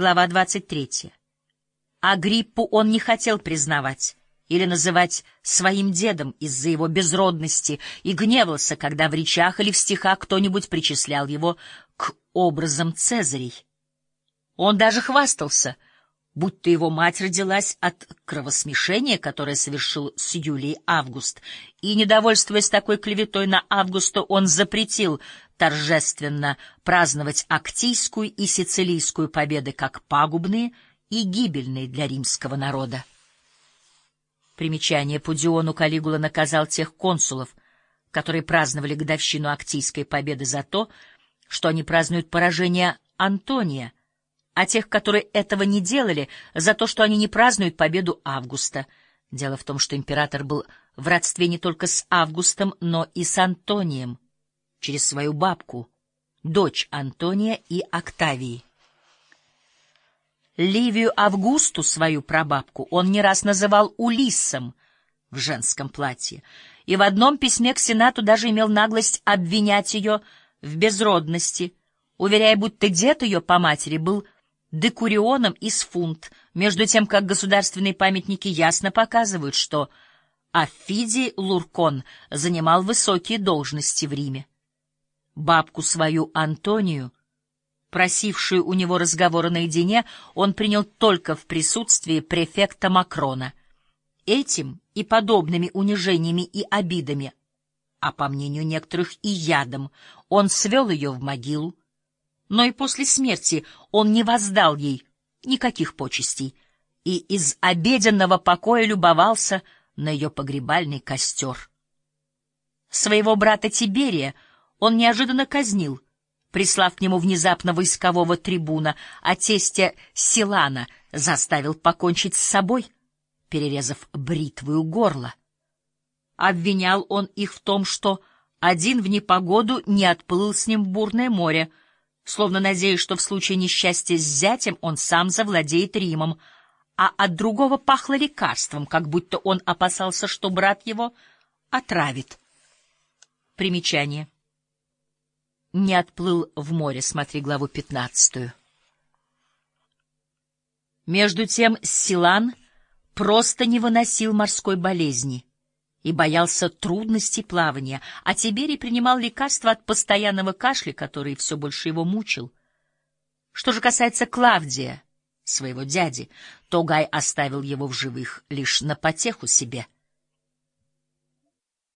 Глава 23. Агриппу он не хотел признавать или называть своим дедом из-за его безродности и гневался, когда в речах или в стихах кто-нибудь причислял его к образам Цезарей. Он даже хвастался, будто его мать родилась от кровосмешения, которое совершил с Юлией Август, и, недовольствуясь такой клеветой на Августа, он запретил торжественно праздновать Актийскую и Сицилийскую победы как пагубные и гибельные для римского народа. Примечание по Диону Калигула наказал тех консулов, которые праздновали годовщину Актийской победы за то, что они празднуют поражение Антония, а тех, которые этого не делали, за то, что они не празднуют победу Августа. Дело в том, что император был в родстве не только с Августом, но и с Антонием, через свою бабку, дочь Антония и Октавии. Ливию Августу, свою прабабку, он не раз называл Улиссом в женском платье, и в одном письме к Сенату даже имел наглость обвинять ее в безродности, уверяя, будто дед ее по матери был декурионом из фунт, между тем как государственные памятники ясно показывают, что Афидий Луркон занимал высокие должности в Риме. Бабку свою Антонию — Просившую у него разговора наедине, он принял только в присутствии префекта Макрона. Этим и подобными унижениями и обидами, а по мнению некоторых и ядом, он свел ее в могилу. Но и после смерти он не воздал ей никаких почестей и из обеденного покоя любовался на ее погребальный костер. Своего брата Тиберия он неожиданно казнил — прислав к нему внезапно войскового трибуна, а тестя Силана заставил покончить с собой, перерезав бритвою горло. Обвинял он их в том, что один в непогоду не отплыл с ним в бурное море, словно надеясь, что в случае несчастья с зятем он сам завладеет Римом, а от другого пахло лекарством, как будто он опасался, что брат его отравит. Примечание не отплыл в море, смотри главу пятнадцатую. Между тем Силан просто не выносил морской болезни и боялся трудностей плавания, а Тиберий принимал лекарства от постоянного кашля, который все больше его мучил. Что же касается Клавдия, своего дяди, то Гай оставил его в живых лишь на потеху себе —